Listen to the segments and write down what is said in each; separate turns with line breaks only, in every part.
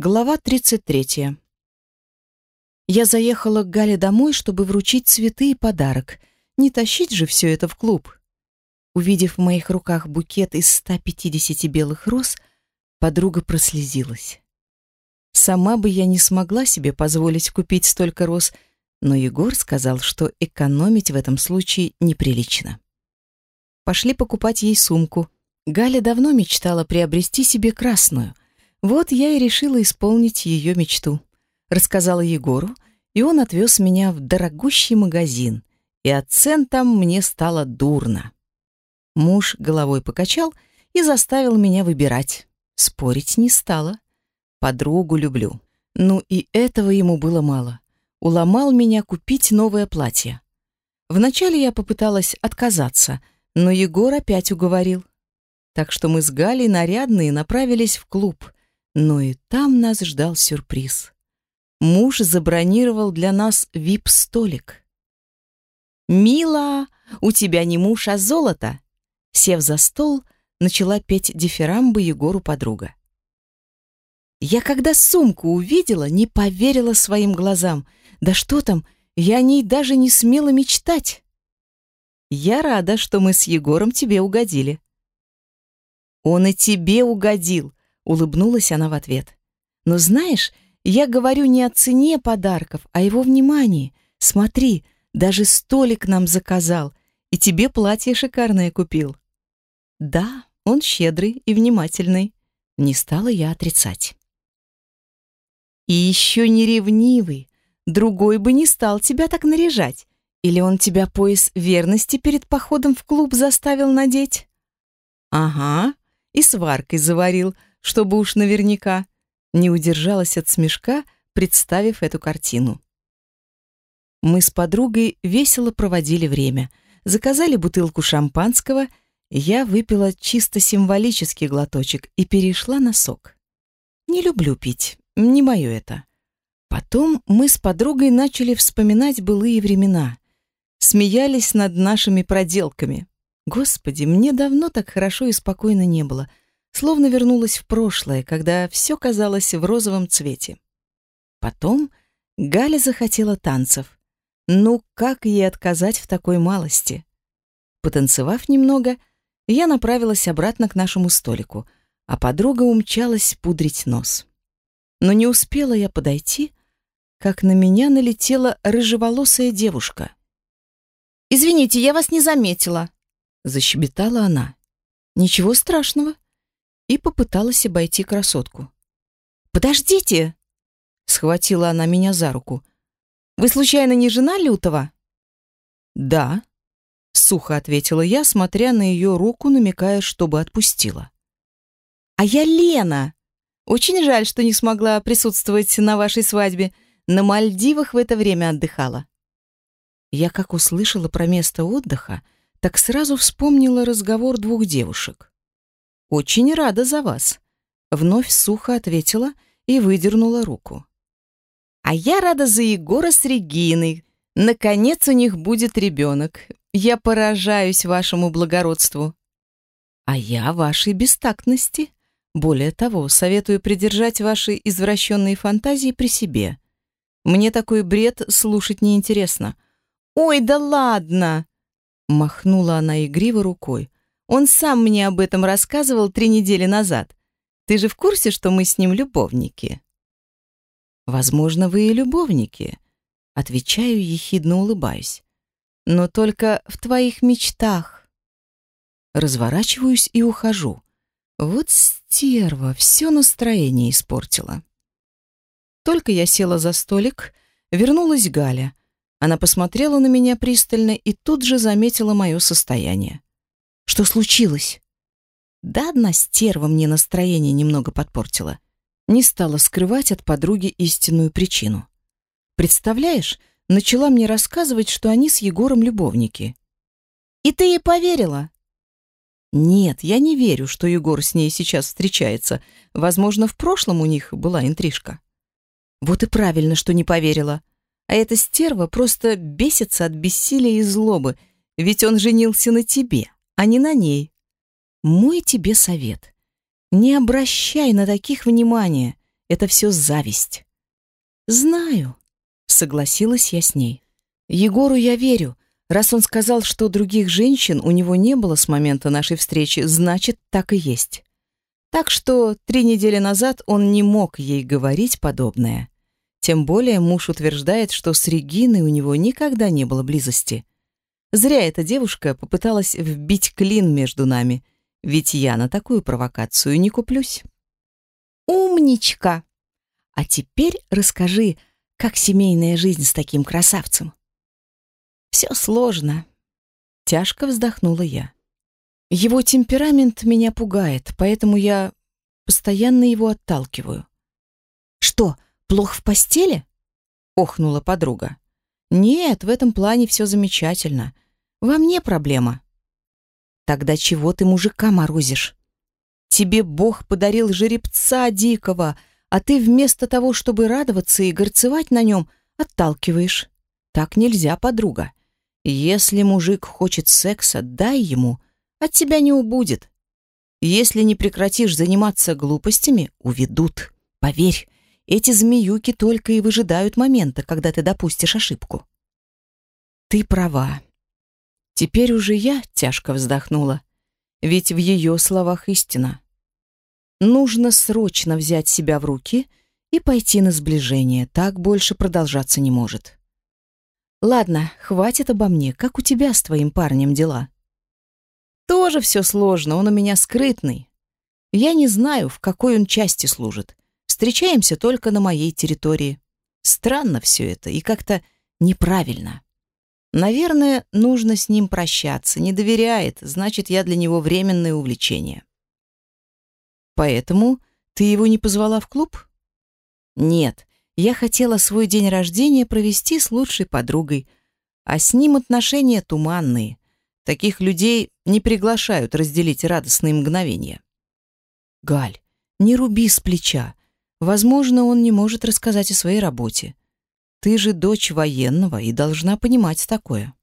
Глава 33. Я заехала к Гале домой, чтобы вручить цветы и подарок. Не тащить же все это в клуб. Увидев в моих руках букет из 150 белых роз, подруга прослезилась. Сама бы я не смогла себе позволить купить столько роз, но Егор сказал, что экономить в этом случае неприлично. Пошли покупать ей сумку. Галя давно мечтала приобрести себе красную — вот я и решила исполнить ее мечту. Рассказала Егору, и он отвез меня в дорогущий магазин, и от цен там мне стало дурно. Муж головой покачал и заставил меня выбирать. Спорить не стала. Подругу люблю. Ну и этого ему было мало. Уломал меня купить новое платье. Вначале я попыталась отказаться, но Егор опять уговорил. Так что мы с Галей нарядные направились в клуб — но и там нас ждал сюрприз. Муж забронировал для нас вип-столик. «Мила, у тебя не муж, а золото!» Сев за стол, начала петь дифирамбы Егору подруга. Я когда сумку увидела, не поверила своим глазам. Да что там, я о ней даже не смела мечтать. Я рада, что мы с Егором тебе угодили. Он и тебе угодил, Улыбнулась она в ответ. Но знаешь, я говорю не о цене подарков, а его внимании. Смотри, даже столик нам заказал, и тебе платье шикарное купил. Да, он щедрый и внимательный. Не стала я отрицать. И еще не ревнивый. Другой бы не стал тебя так наряжать. Или он тебя пояс верности перед походом в клуб заставил надеть? Ага, и сваркой заварил, чтобы уж наверняка, не удержалась от смешка, представив эту картину. Мы с подругой весело проводили время. Заказали бутылку шампанского, я выпила чисто символический глоточек и перешла на сок. Не люблю пить, не мое это. Потом мы с подругой начали вспоминать былые времена. Смеялись над нашими проделками. Господи, мне давно так хорошо и спокойно не было — словно вернулась в прошлое, когда все казалось в розовом цвете. Потом Галя захотела танцев. Ну, как ей отказать в такой малости? Потанцевав немного, я направилась обратно к нашему столику, а подруга умчалась пудрить нос. Но не успела я подойти, как на меня налетела рыжеволосая девушка. «Извините, я вас не заметила», — защебетала она. «Ничего страшного», и попыталась обойти красотку. «Подождите!» — схватила она меня за руку. «Вы случайно не жена Лютова?» «Да», — сухо ответила я, смотря на ее руку, намекая, чтобы отпустила. «А я Лена! Очень жаль, что не смогла присутствовать на вашей свадьбе. На Мальдивах в это время отдыхала». Я как услышала про место отдыха, так сразу вспомнила разговор двух девушек. «Очень рада за вас», — вновь сухо ответила и выдернула руку. «А я рада за Егора с Региной. Наконец у них будет ребенок. Я поражаюсь вашему благородству». «А я вашей бестактности. Более того, советую придержать ваши извращенные фантазии при себе. Мне такой бред слушать неинтересно». «Ой, да ладно!» Махнула она игриво рукой. Он сам мне об этом рассказывал три недели назад. Ты же в курсе, что мы с ним любовники?» «Возможно, вы и любовники», — отвечаю, ехидно улыбаюсь. «Но только в твоих мечтах». Разворачиваюсь и ухожу. Вот стерва, все настроение испортила. Только я села за столик, вернулась Галя. Она посмотрела на меня пристально и тут же заметила мое состояние. Что случилось? Да одна стерва мне настроение немного подпортила. Не стала скрывать от подруги истинную причину. Представляешь, начала мне рассказывать, что они с Егором любовники. И ты ей поверила? Нет, я не верю, что Егор с ней сейчас встречается. Возможно, в прошлом у них была интрижка. Вот и правильно, что не поверила. А эта стерва просто бесится от бессилия и злобы, ведь он женился на тебе а не на ней. Мой тебе совет. Не обращай на таких внимания. это все зависть. Знаю, согласилась я с ней. Егору я верю. Раз он сказал, что других женщин у него не было с момента нашей встречи, значит, так и есть. Так что три недели назад он не мог ей говорить подобное. Тем более муж утверждает, что с Региной у него никогда не было близости. Зря эта девушка попыталась вбить клин между нами, ведь я на такую провокацию не куплюсь. Умничка! А теперь расскажи, как семейная жизнь с таким красавцем? Все сложно. Тяжко вздохнула я. Его темперамент меня пугает, поэтому я постоянно его отталкиваю. Что, плохо в постели? охнула подруга. Нет, в этом плане все замечательно. Во мне проблема. Тогда чего ты мужика морозишь? Тебе Бог подарил жеребца дикого, а ты вместо того, чтобы радоваться и горцевать на нем, отталкиваешь. Так нельзя, подруга. Если мужик хочет секса, дай ему, от тебя не убудет. Если не прекратишь заниматься глупостями, уведут. Поверь, эти змеюки только и выжидают момента, когда ты допустишь ошибку. Ты права. Теперь уже я тяжко вздохнула, ведь в ее словах истина. Нужно срочно взять себя в руки и пойти на сближение, так больше продолжаться не может. Ладно, хватит обо мне, как у тебя с твоим парнем дела? Тоже все сложно, он у меня скрытный. Я не знаю, в какой он части служит. Встречаемся только на моей территории. Странно все это и как-то неправильно. Наверное, нужно с ним прощаться. Не доверяет, значит, я для него временное увлечение. Поэтому ты его не позвала в клуб? Нет, я хотела свой день рождения провести с лучшей подругой, а с ним отношения туманные. Таких людей не приглашают разделить радостные мгновения. Галь, не руби с плеча. Возможно, он не может рассказать о своей работе. Ты же дочь военного и должна понимать такое.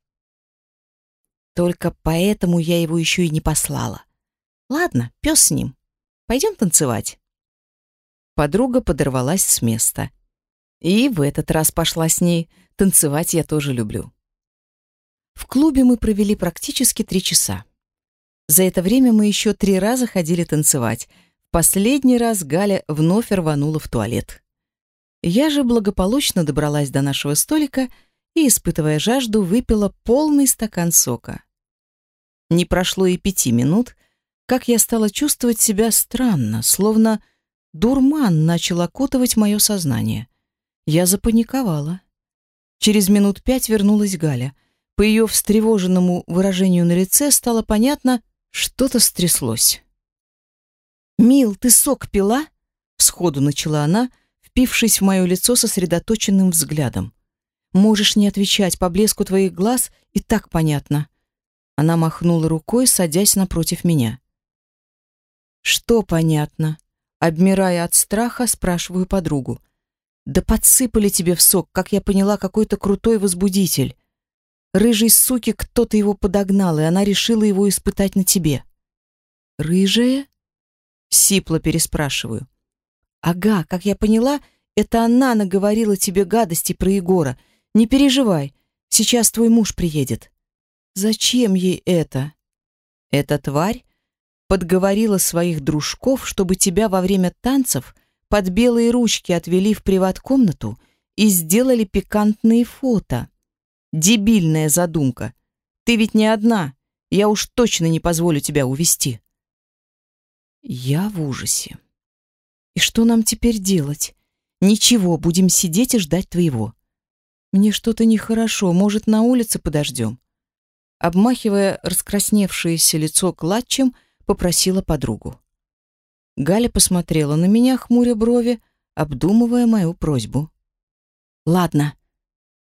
Только поэтому я его еще и не послала. Ладно, пес с ним. Пойдем танцевать. Подруга подорвалась с места. И в этот раз пошла с ней. Танцевать я тоже люблю. В клубе мы провели практически три часа. За это время мы еще три раза ходили танцевать. Последний раз Галя вновь рванула в туалет. Я же благополучно добралась до нашего столика и, испытывая жажду, выпила полный стакан сока. Не прошло и пяти минут, как я стала чувствовать себя странно, словно дурман начал окутывать мое сознание. Я запаниковала. Через минут пять вернулась Галя — по ее встревоженному выражению на лице стало понятно, что-то стряслось. «Мил, ты сок пила?» — сходу начала она, впившись в мое лицо сосредоточенным взглядом. «Можешь не отвечать, по блеску твоих глаз и так понятно». Она махнула рукой, садясь напротив меня. «Что понятно?» Обмирая от страха, спрашиваю подругу. «Да подсыпали тебе в сок, как я поняла, какой-то крутой возбудитель. Рыжей суки кто-то его подогнал, и она решила его испытать на тебе. Рыжая? Сипло переспрашиваю. Ага, как я поняла, это она наговорила тебе гадости про Егора. Не переживай, сейчас твой муж приедет. Зачем ей это? Эта тварь подговорила своих дружков, чтобы тебя во время танцев под белые ручки отвели в приват-комнату и сделали пикантные фото. Дебильная задумка. Ты ведь не одна. Я уж точно не позволю тебя увести. Я в ужасе. И что нам теперь делать? Ничего, будем сидеть и ждать твоего. Мне что-то нехорошо, может, на улице подождем? Обмахивая раскрасневшееся лицо клатчем, попросила подругу. Галя посмотрела на меня, хмуря брови, обдумывая мою просьбу. «Ладно,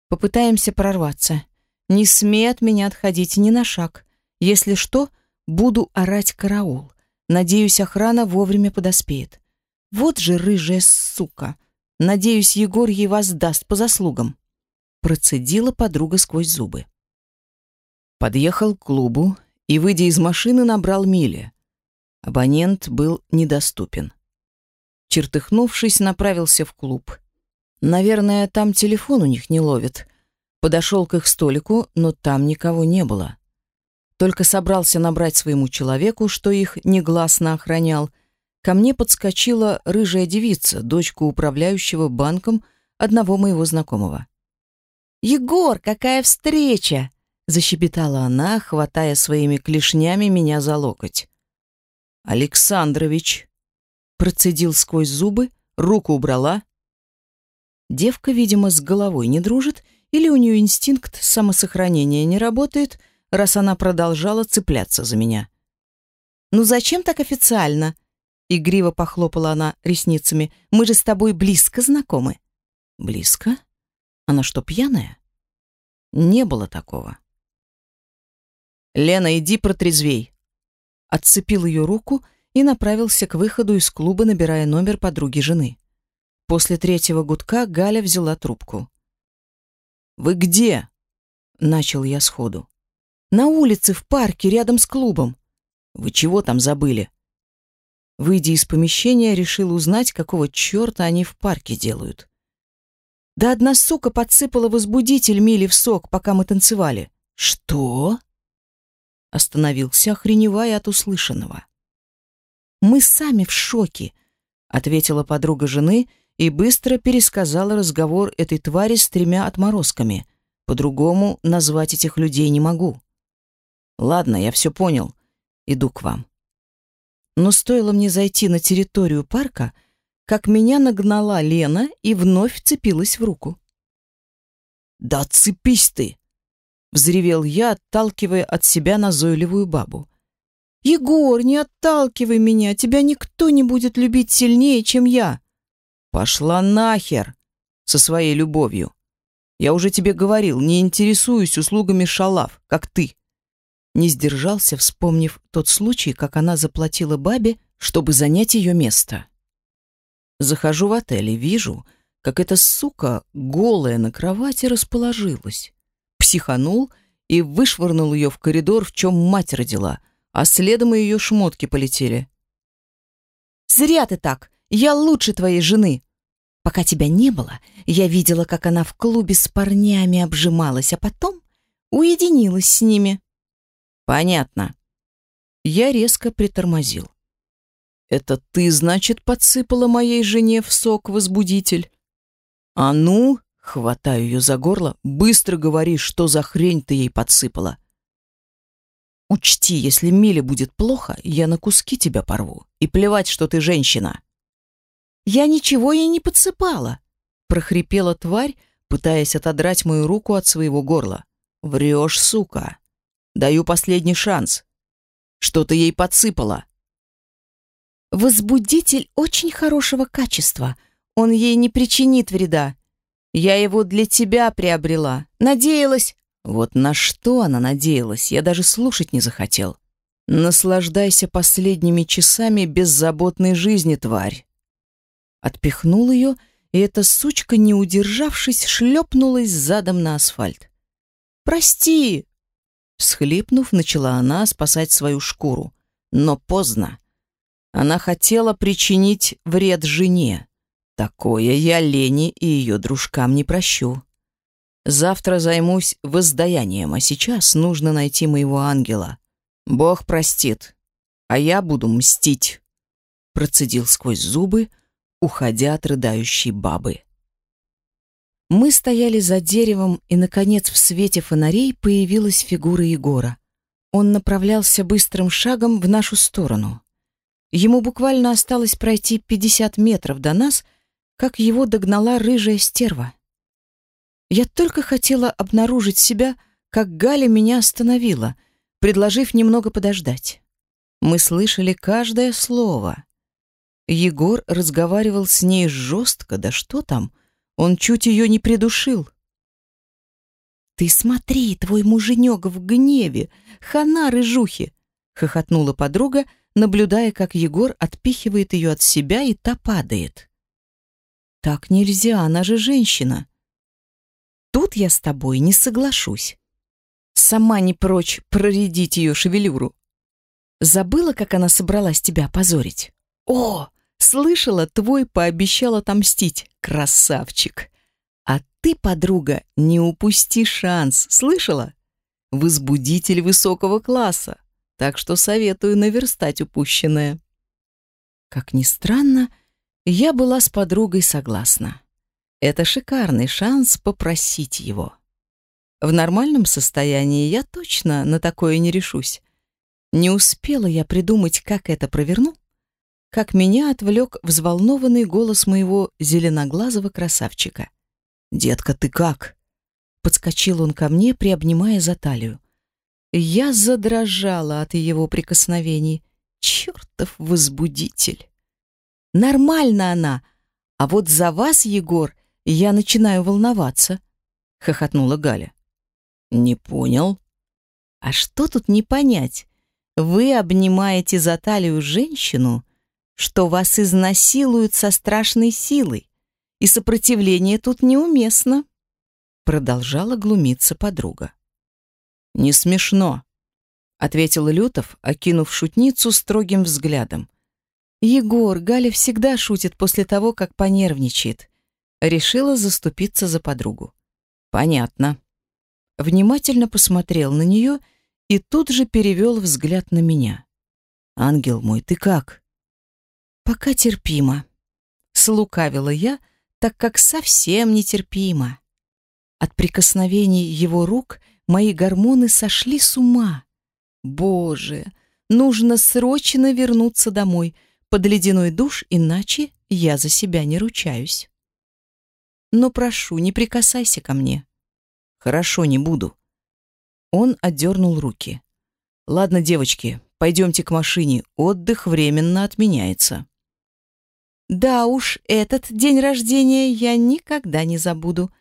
Попытаемся прорваться. Не смей от меня отходить ни на шаг. Если что, буду орать караул. Надеюсь, охрана вовремя подоспеет. Вот же рыжая сука. Надеюсь, Егор ей воздаст по заслугам. Процедила подруга сквозь зубы. Подъехал к клубу и, выйдя из машины, набрал Миле. Абонент был недоступен. чертыхнувшись, направился в клуб. Наверное, там телефон у них не ловит. Подошел к их столику, но там никого не было. Только собрался набрать своему человеку, что их негласно охранял, ко мне подскочила рыжая девица, дочка управляющего банком одного моего знакомого. «Егор, какая встреча!» — защебетала она, хватая своими клешнями меня за локоть. «Александрович!» — процедил сквозь зубы, руку убрала. Девка, видимо, с головой не дружит, или у нее инстинкт самосохранения не работает, раз она продолжала цепляться за меня. «Ну зачем так официально?» — игриво похлопала она ресницами. «Мы же с тобой близко знакомы». «Близко?» Она что, пьяная? Не было такого. «Лена, иди протрезвей!» Отцепил ее руку и направился к выходу из клуба, набирая номер подруги жены. После третьего гудка Галя взяла трубку. «Вы где?» — начал я сходу. «На улице, в парке, рядом с клубом». «Вы чего там забыли?» Выйдя из помещения, решил узнать, какого черта они в парке делают. Да одна сука подсыпала возбудитель Миле в сок, пока мы танцевали. Что? Остановился, охреневая от услышанного. Мы сами в шоке, ответила подруга жены и быстро пересказала разговор этой твари с тремя отморозками. По-другому назвать этих людей не могу. Ладно, я все понял. Иду к вам. Но стоило мне зайти на территорию парка, как меня нагнала Лена и вновь вцепилась в руку. «Да цепись ты!» — взревел я, отталкивая от себя назойливую бабу. «Егор, не отталкивай меня, тебя никто не будет любить сильнее, чем я!» «Пошла нахер со своей любовью! Я уже тебе говорил, не интересуюсь услугами шалав, как ты!» Не сдержался, вспомнив тот случай, как она заплатила бабе, чтобы занять ее место. Захожу в отель и вижу, как эта сука, голая на кровати, расположилась. Психанул и вышвырнул ее в коридор, в чем мать родила, а следом ее шмотки полетели. «Зря ты так! Я лучше твоей жены!» Пока тебя не было, я видела, как она в клубе с парнями обжималась, а потом уединилась с ними. Понятно. Я резко притормозил. Это ты, значит, подсыпала моей жене в сок возбудитель? А ну, хватаю ее за горло, быстро говори, что за хрень ты ей подсыпала. Учти, если Миле будет плохо, я на куски тебя порву. И плевать, что ты женщина. Я ничего ей не подсыпала, прохрипела тварь, пытаясь отодрать мою руку от своего горла. Врешь, сука. Даю последний шанс. Что ты ей подсыпала? Возбудитель очень хорошего качества. Он ей не причинит вреда. Я его для тебя приобрела. Надеялась. Вот на что она надеялась, я даже слушать не захотел. Наслаждайся последними часами беззаботной жизни, тварь. Отпихнул ее, и эта сучка, не удержавшись, шлепнулась задом на асфальт. «Прости!» Всхлипнув, начала она спасать свою шкуру. Но поздно. Она хотела причинить вред жене. Такое я Лене и ее дружкам не прощу. Завтра займусь воздаянием, а сейчас нужно найти моего ангела. Бог простит, а я буду мстить. Процедил сквозь зубы, уходя от рыдающей бабы. Мы стояли за деревом, и, наконец, в свете фонарей появилась фигура Егора. Он направлялся быстрым шагом в нашу сторону. Ему буквально осталось пройти 50 метров до нас, как его догнала рыжая стерва. Я только хотела обнаружить себя, как Галя меня остановила, предложив немного подождать. Мы слышали каждое слово. Егор разговаривал с ней жестко, да что там, он чуть ее не придушил. «Ты смотри, твой муженек в гневе, хана рыжухи!» — хохотнула подруга, — наблюдая, как Егор отпихивает ее от себя, и та падает. «Так нельзя, она же женщина!» «Тут я с тобой не соглашусь. Сама не прочь проредить ее шевелюру. Забыла, как она собралась тебя позорить? О, Слышала, твой пообещал отомстить. Красавчик. А ты, подруга, не упусти шанс. Слышала? Возбудитель высокого класса. Так что советую наверстать упущенное. Как ни странно, я была с подругой согласна. Это шикарный шанс попросить его. В нормальном состоянии я точно на такое не решусь. Не успела я придумать, как это проверну, как меня отвлек взволнованный голос моего зеленоглазого красавчика. «Детка, ты как?» Подскочил он ко мне, приобнимая за талию. Я задрожала от его прикосновений. Чертов возбудитель! Нормально она, а вот за вас, Егор, я начинаю волноваться, хохотнула Галя. Не понял. А что тут не понять? Вы обнимаете за талию женщину, что вас изнасилуют со страшной силой, и сопротивление тут неуместно, продолжала глумиться подруга. Не смешно, ответил Лютов, окинув шутницу строгим взглядом. Егор, Галя всегда шутит после того, как понервничает. Решила заступиться за подругу. Понятно. Внимательно посмотрел на нее и тут же перевел взгляд на меня. Ангел мой, ты как? Пока терпимо. Слукавила я, так как совсем нетерпимо. От прикосновений его рук мои гормоны сошли с ума. Боже, нужно срочно вернуться домой, под ледяной душ, иначе я за себя не ручаюсь. Но прошу, не прикасайся ко мне. Хорошо, не буду. Он отдернул руки. Ладно, девочки, пойдемте к машине, отдых временно отменяется. Да уж, этот день рождения я никогда не забуду,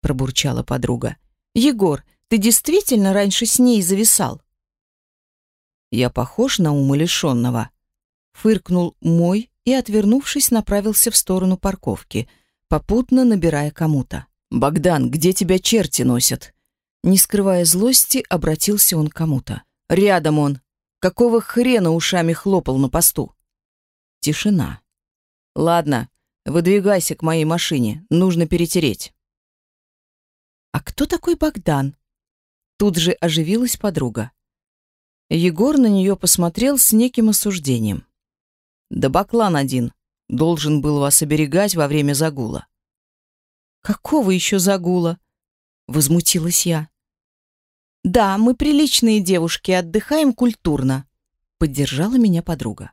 пробурчала подруга. Егор, ты действительно раньше с ней зависал? Я похож на умалишенного? фыркнул мой и, отвернувшись, направился в сторону парковки, попутно набирая кому-то. «Богдан, где тебя черти носят?» Не скрывая злости, обратился он к кому-то. «Рядом он! Какого хрена ушами хлопал на посту?» Тишина. «Ладно, выдвигайся к моей машине, нужно перетереть». «А кто такой Богдан?» Тут же оживилась подруга. Егор на нее посмотрел с неким осуждением. Да баклан один. Должен был вас оберегать во время загула. Какого еще загула? Возмутилась я. Да, мы приличные девушки, отдыхаем культурно. Поддержала меня подруга.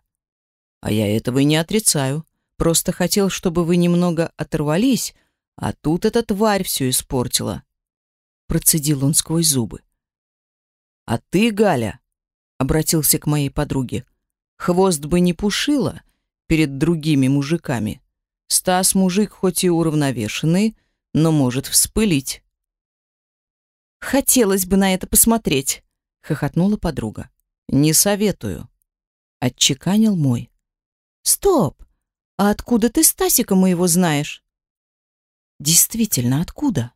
А я этого и не отрицаю. Просто хотел, чтобы вы немного оторвались, а тут эта тварь все испортила. Процедил он сквозь зубы. А ты, Галя, обратился к моей подруге, Хвост бы не пушила перед другими мужиками. Стас мужик хоть и уравновешенный, но может вспылить. «Хотелось бы на это посмотреть», — хохотнула подруга. «Не советую», — отчеканил мой. «Стоп! А откуда ты Стасика моего знаешь?» «Действительно, откуда?»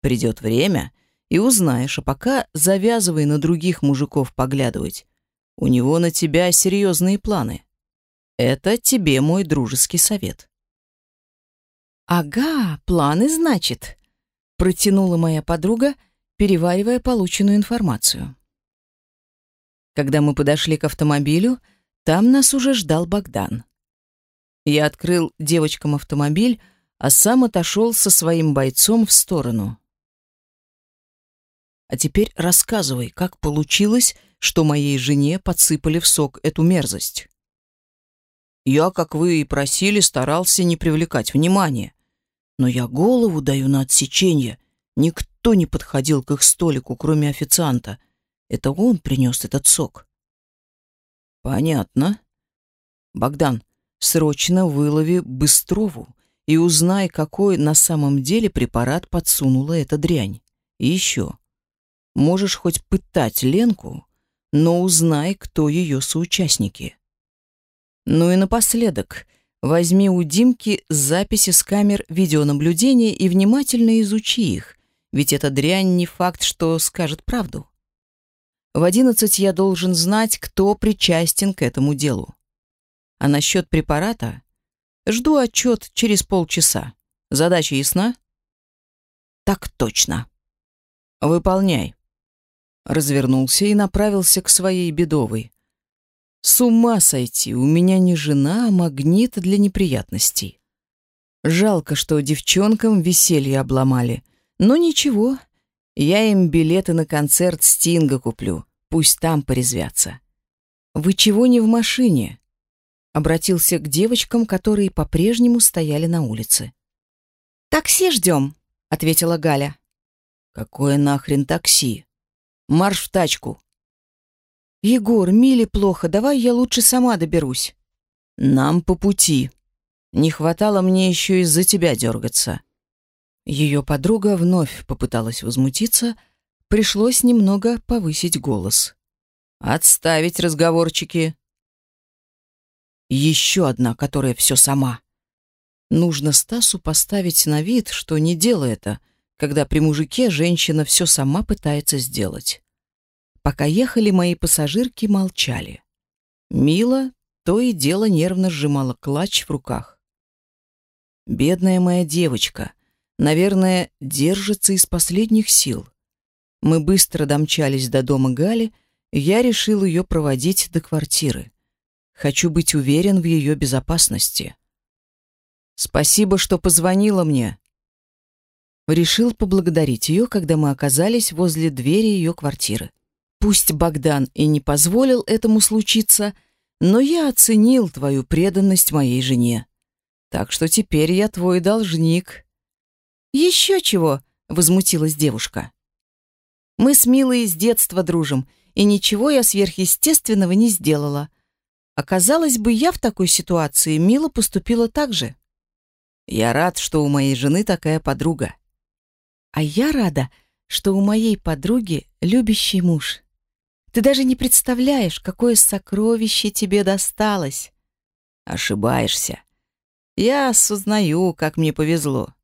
«Придет время, и узнаешь, а пока завязывай на других мужиков поглядывать. У него на тебя серьезные планы. Это тебе мой дружеский совет. Ага, планы, значит, протянула моя подруга, переваривая полученную информацию. Когда мы подошли к автомобилю, там нас уже ждал Богдан. Я открыл девочкам автомобиль, а сам отошел со своим бойцом в сторону. А теперь рассказывай, как получилось, что моей жене подсыпали в сок эту мерзость. Я, как вы и просили, старался не привлекать внимания. Но я голову даю на отсечение. Никто не подходил к их столику, кроме официанта. Это он принес этот сок. Понятно. Богдан, срочно вылови Быстрову и узнай, какой на самом деле препарат подсунула эта дрянь. И еще. Можешь хоть пытать Ленку, но узнай, кто ее соучастники. Ну и напоследок, возьми у Димки записи с камер видеонаблюдения и внимательно изучи их, ведь эта дрянь не факт, что скажет правду. В одиннадцать я должен знать, кто причастен к этому делу.
А насчет препарата? Жду отчет через полчаса. Задача ясна?
Так точно.
Выполняй. Развернулся и направился к своей бедовой. С ума сойти, у меня не жена, а магнит для неприятностей. Жалко, что девчонкам веселье обломали. Но ничего, я им билеты на концерт Стинга куплю. Пусть там порезвятся. «Вы чего не в машине?» Обратился к девочкам, которые по-прежнему стояли на улице.
«Такси ждем», — ответила Галя.
«Какое нахрен такси? Марш в тачку!»
«Егор, Миле плохо, давай я лучше сама доберусь».
«Нам по пути. Не хватало мне еще из-за тебя дергаться». Ее подруга вновь попыталась возмутиться, пришлось немного повысить голос. «Отставить разговорчики!» Еще одна, которая все сама. Нужно Стасу поставить на вид, что не делает это, когда при мужике женщина все сама пытается сделать. Пока ехали, мои пассажирки молчали. Мила то и дело нервно сжимала клатч в руках. Бедная моя девочка, наверное, держится из последних сил. Мы быстро домчались до дома Гали, я решил ее проводить до квартиры. Хочу быть уверен в ее безопасности. Спасибо, что позвонила мне. Решил поблагодарить ее, когда мы оказались возле двери ее квартиры. Пусть Богдан и не позволил этому случиться, но я оценил твою преданность моей жене. Так что теперь я твой должник.
Еще чего, возмутилась девушка. Мы с Милой с детства дружим, и ничего я сверхъестественного не сделала. Оказалось бы, я в такой ситуации, Мила поступила так же.
Я рад, что у моей жены такая подруга.
А я рада, что у моей подруги любящий муж. Ты даже не представляешь, какое сокровище тебе досталось.
Ошибаешься. Я осознаю, как мне повезло.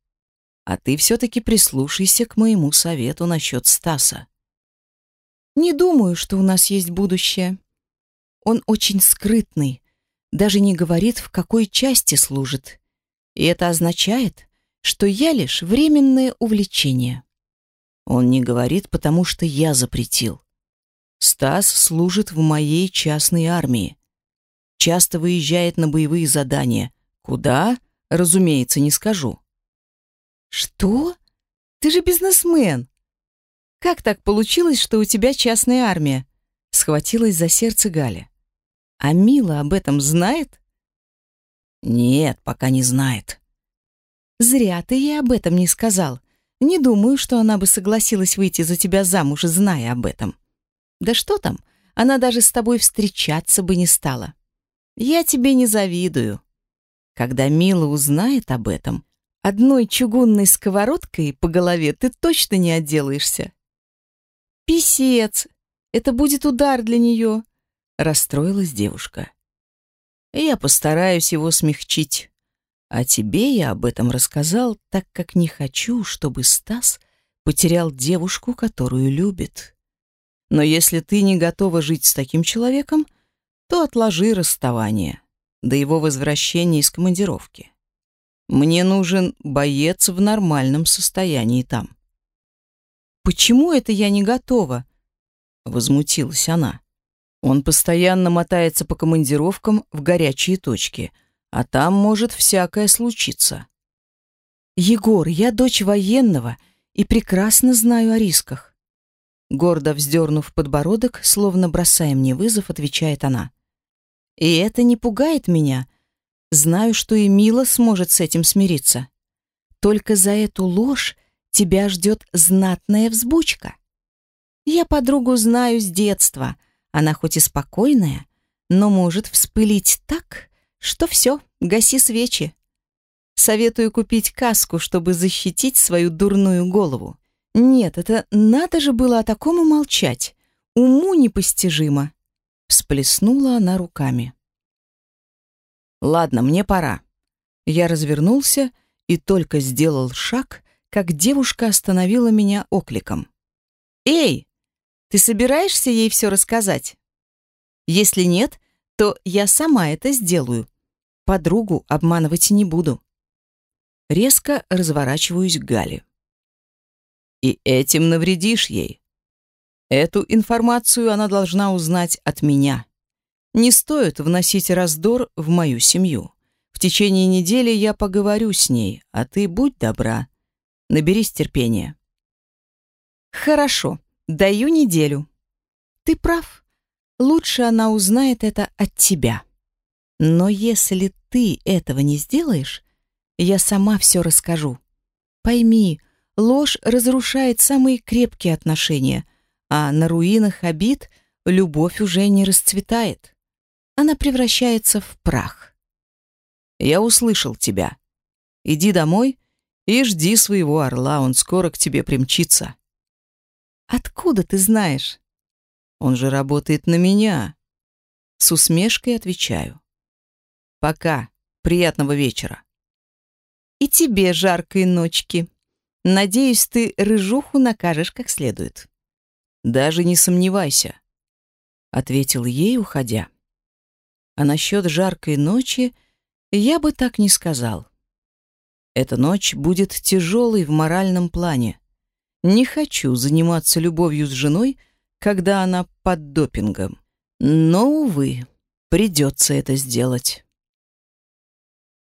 А ты все-таки прислушайся к моему совету насчет Стаса.
Не думаю, что у нас есть будущее. Он очень скрытный, даже не говорит, в какой части служит. И это означает, что я лишь временное увлечение.
Он не говорит, потому что я запретил. Стас служит в моей частной армии. Часто выезжает на боевые задания. Куда? Разумеется, не скажу.
Что? Ты же бизнесмен. Как так получилось, что у тебя частная армия? Схватилась за сердце Галя. А Мила об этом знает?
Нет, пока не знает.
Зря ты ей об этом не сказал. Не думаю, что она бы согласилась выйти за тебя замуж, зная об этом. Да что там, она даже с тобой встречаться бы не стала. Я тебе не завидую. Когда Мила узнает об этом, одной чугунной сковородкой по голове ты точно не отделаешься. Писец! Это будет удар для нее. Расстроилась девушка.
Я постараюсь его смягчить. А тебе я об этом рассказал, так как не хочу, чтобы Стас потерял девушку, которую любит. Но если ты не готова жить с таким человеком, то отложи расставание до его возвращения из командировки. Мне нужен боец в нормальном состоянии там.
Почему это я не готова?
возмутилась она. Он постоянно мотается по командировкам в горячие точки, а там может всякое случиться.
Егор, я дочь военного и прекрасно знаю о рисках. Гордо вздернув подбородок, словно бросая мне вызов, отвечает она. И это не пугает меня. Знаю, что и Мила сможет с этим смириться. Только за эту ложь тебя ждет знатная взбучка. Я подругу знаю с детства. Она хоть и спокойная, но может вспылить так, что все, гаси свечи. Советую купить каску, чтобы защитить свою дурную голову. Нет, это надо же было о таком умолчать. Уму непостижимо. Всплеснула она руками.
Ладно, мне пора. Я развернулся и только сделал шаг, как девушка остановила меня окликом.
Эй, ты собираешься ей все рассказать? Если нет, то я сама это сделаю. Подругу обманывать не буду.
Резко разворачиваюсь к Гале. И этим навредишь ей. Эту информацию она должна узнать от меня. Не стоит вносить раздор в мою семью. В течение недели я поговорю с ней, а ты будь добра. Наберись терпения.
Хорошо, даю неделю. Ты прав. Лучше она узнает это от тебя. Но если ты этого не сделаешь, я сама все расскажу. Пойми, ложь разрушает самые крепкие отношения, а на руинах обид любовь уже не расцветает. Она превращается в прах.
Я услышал тебя. Иди домой и жди своего орла, он скоро к тебе примчится.
Откуда ты знаешь?
Он же работает на меня. С усмешкой отвечаю. Пока. Приятного вечера.
И тебе жаркой ночки. Надеюсь, ты рыжуху накажешь как следует.
Даже не сомневайся, ответил ей, уходя. А насчет жаркой ночи я бы так не сказал. Эта ночь будет тяжелой в моральном плане. Не хочу заниматься любовью с женой, когда она под допингом. Но, увы, придется это сделать.